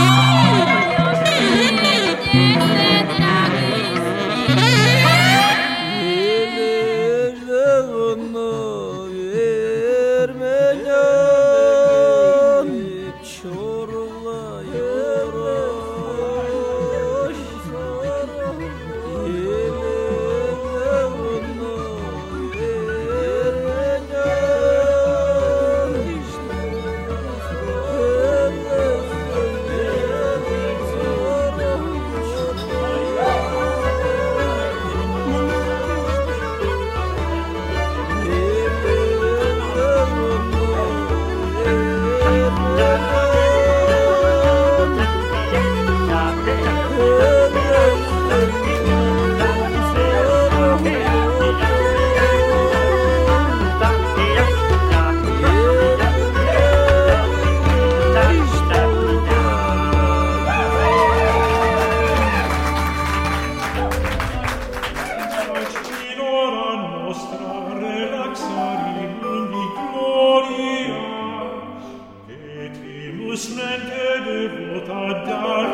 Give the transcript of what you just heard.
Oh! us nente devota